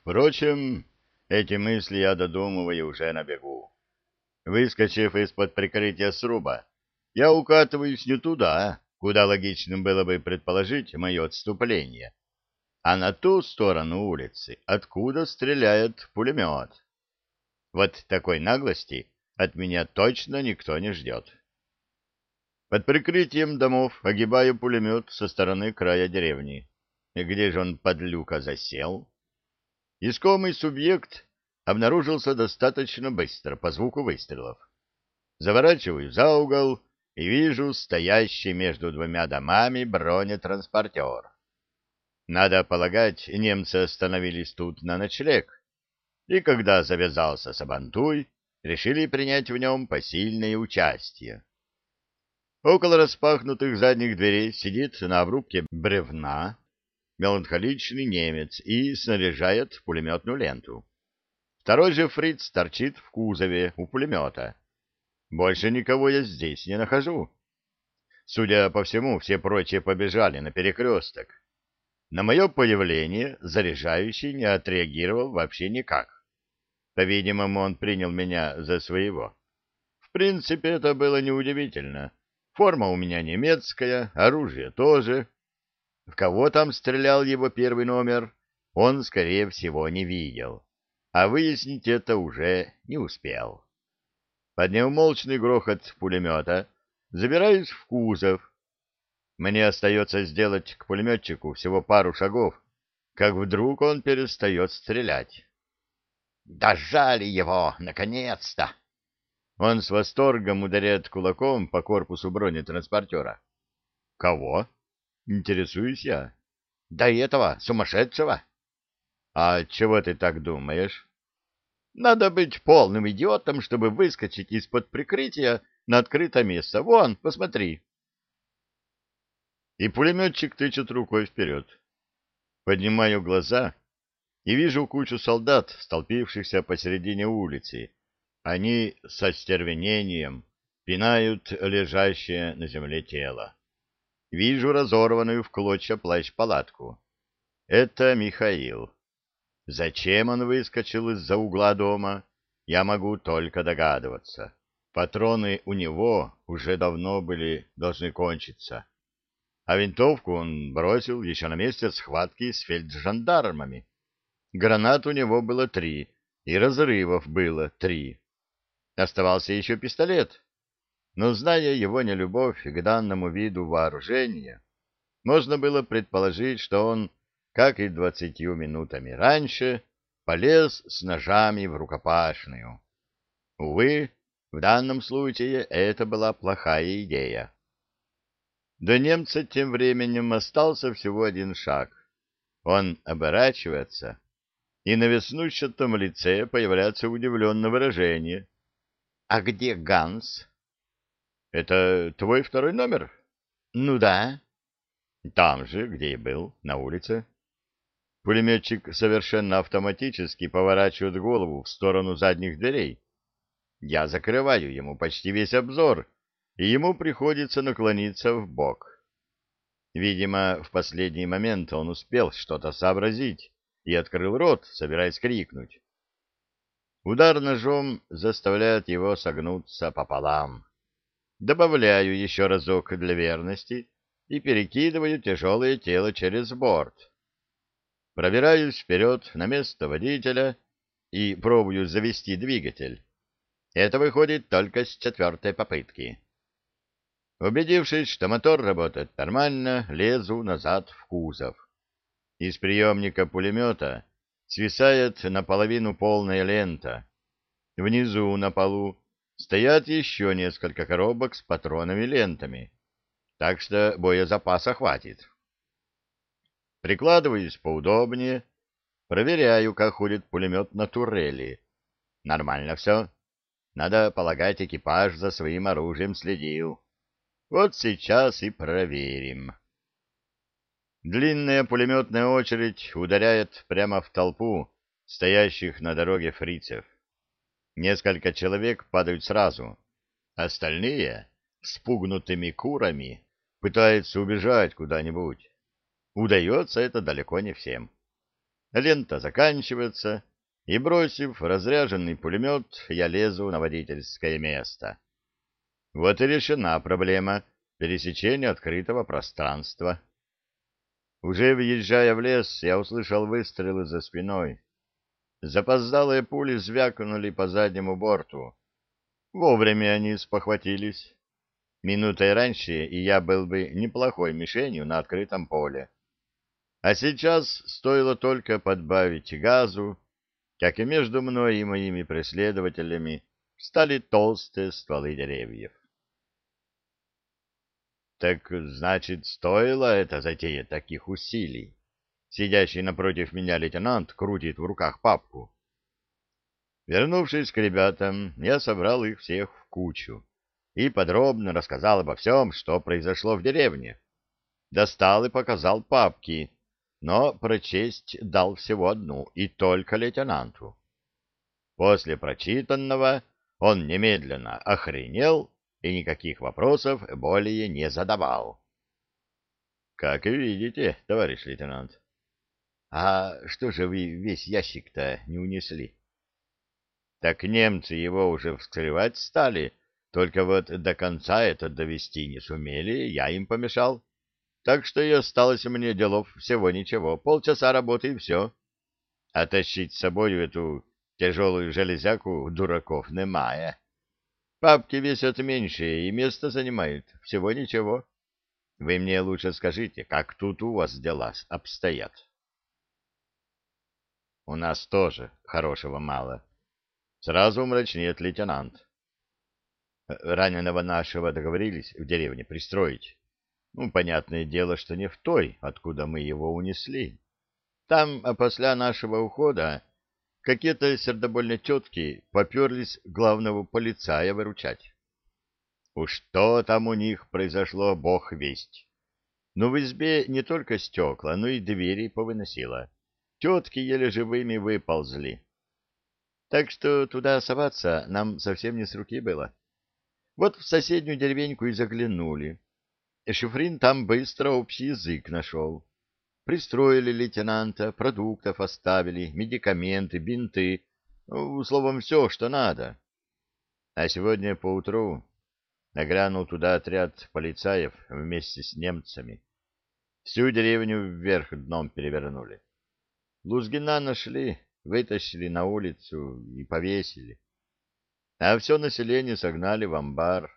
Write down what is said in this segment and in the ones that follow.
Впрочем, эти мысли я додумываю уже на бегу. Выскочив из-под прикрытия сруба, я укатываюсь не туда, куда логичным было бы предположить мое отступление, а на ту сторону улицы, откуда стреляет пулемет. Вот такой наглости от меня точно никто не ждет. Под прикрытием домов огибаю пулемет со стороны края деревни. Где же он под люка засел? Искомый субъект обнаружился достаточно быстро по звуку выстрелов. Заворачиваю за угол и вижу стоящий между двумя домами бронетранспортер. Надо полагать, немцы остановились тут на ночлег, и когда завязался Сабантуй, решили принять в нем посильное участие. Около распахнутых задних дверей сидит на обрубке бревна меланхоличный немец и снаряжает пулеметную ленту. Второй же фриц торчит в кузове у пулемета. Больше никого я здесь не нахожу. Судя по всему, все прочие побежали на перекресток. На мое появление заряжающий не отреагировал вообще никак. По-видимому, он принял меня за своего. В принципе, это было неудивительно. Форма у меня немецкая, оружие тоже. В кого там стрелял его первый номер, он, скорее всего, не видел. А выяснить это уже не успел. Под неумолчный грохот пулемета забираюсь в кузов. Мне остается сделать к пулеметчику всего пару шагов, как вдруг он перестает стрелять. «Дожали его, наконец-то!» Он с восторгом ударяет кулаком по корпусу бронетранспортера. «Кого?» — интересуюсь я. «Да этого, сумасшедшего!» «А чего ты так думаешь?» Надо быть полным идиотом, чтобы выскочить из-под прикрытия на открытое место. Вон, посмотри. И пулеметчик тычет рукой вперед. Поднимаю глаза и вижу кучу солдат, столпившихся посередине улицы. Они со стервенением пинают лежащее на земле тело. Вижу разорванную в клочья плащ-палатку. Это Михаил. Зачем он выскочил из-за угла дома, я могу только догадываться. Патроны у него уже давно были должны кончиться. А винтовку он бросил еще на месте схватки с фельджандармами. Гранат у него было три, и разрывов было три. Оставался еще пистолет. Но, зная его нелюбовь к данному виду вооружения, можно было предположить, что он как и двадцатью минутами раньше, полез с ножами в рукопашную. Увы, в данном случае это была плохая идея. До немца тем временем остался всего один шаг. Он оборачивается, и на веснущатом лице появляется удивленное выражение. — А где Ганс? — Это твой второй номер? — Ну да. — Там же, где и был, на улице. Пулеметчик совершенно автоматически поворачивает голову в сторону задних дверей. Я закрываю ему почти весь обзор, и ему приходится наклониться в бок. Видимо, в последний момент он успел что-то сообразить и открыл рот, собираясь крикнуть. Удар ножом заставляет его согнуться пополам. Добавляю еще разок для верности и перекидываю тяжелое тело через борт. Пробираюсь вперед на место водителя и пробую завести двигатель. Это выходит только с четвертой попытки. Убедившись, что мотор работает нормально, лезу назад в кузов. Из приемника пулемета свисает наполовину полная лента. Внизу на полу стоят еще несколько коробок с патронами лентами, так что боезапаса хватит. Прикладываюсь поудобнее, проверяю, как ходит пулемет на турели. Нормально все. Надо полагать, экипаж за своим оружием следил. Вот сейчас и проверим. Длинная пулеметная очередь ударяет прямо в толпу стоящих на дороге фрицев. Несколько человек падают сразу. Остальные, спугнутыми курами, пытаются убежать куда-нибудь. Удается это далеко не всем. Лента заканчивается, и, бросив разряженный пулемет, я лезу на водительское место. Вот и решена проблема пересечения открытого пространства. Уже въезжая в лес, я услышал выстрелы за спиной. Запоздалые пули звякнули по заднему борту. Вовремя они спохватились. Минутой раньше, и я был бы неплохой мишенью на открытом поле. А сейчас стоило только подбавить газу, как и между мной и моими преследователями стали толстые стволы деревьев. Так значит, стоило это затея таких усилий. Сидящий напротив меня лейтенант крутит в руках папку. Вернувшись к ребятам, я собрал их всех в кучу и подробно рассказал обо всем, что произошло в деревне. Достал и показал папки, но прочесть дал всего одну, и только лейтенанту. После прочитанного он немедленно охренел и никаких вопросов более не задавал. — Как видите, товарищ лейтенант. — А что же вы весь ящик-то не унесли? — Так немцы его уже вскрывать стали, только вот до конца это довести не сумели, я им помешал. Так что и осталось мне делов всего ничего, полчаса работы и все. А тащить с собой эту тяжелую железяку дураков немає. Папки весят меньше и место занимают, всего ничего. Вы мне лучше скажите, как тут у вас дела обстоят? У нас тоже хорошего мало. Сразу мрачнеет лейтенант. Раненого нашего договорились в деревне пристроить. Ну, понятное дело, что не в той, откуда мы его унесли. Там, а после нашего ухода, какие-то сердобольные тетки поперлись главного полицая выручать. Уж что там у них произошло, бог весть. Но в избе не только стекла, но и двери повыносило. Тетки еле живыми выползли. Так что туда соваться нам совсем не с руки было. Вот в соседнюю деревеньку и заглянули. Шифрин там быстро общий язык нашел. Пристроили лейтенанта, продуктов оставили, медикаменты, бинты, ну, словом, все, что надо. А сегодня поутру нагрянул туда отряд полицаев вместе с немцами. Всю деревню вверх дном перевернули. Лузгина нашли, вытащили на улицу и повесили. А все население согнали в амбар,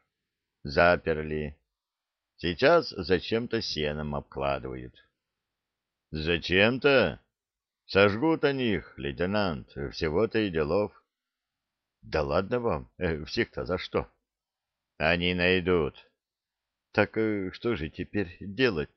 заперли, Сейчас зачем-то сеном обкладывают. — Зачем-то? Сожгут они их, лейтенант, всего-то и делов. — Да ладно вам, э, всех-то за что? — Они найдут. — Так э, что же теперь делать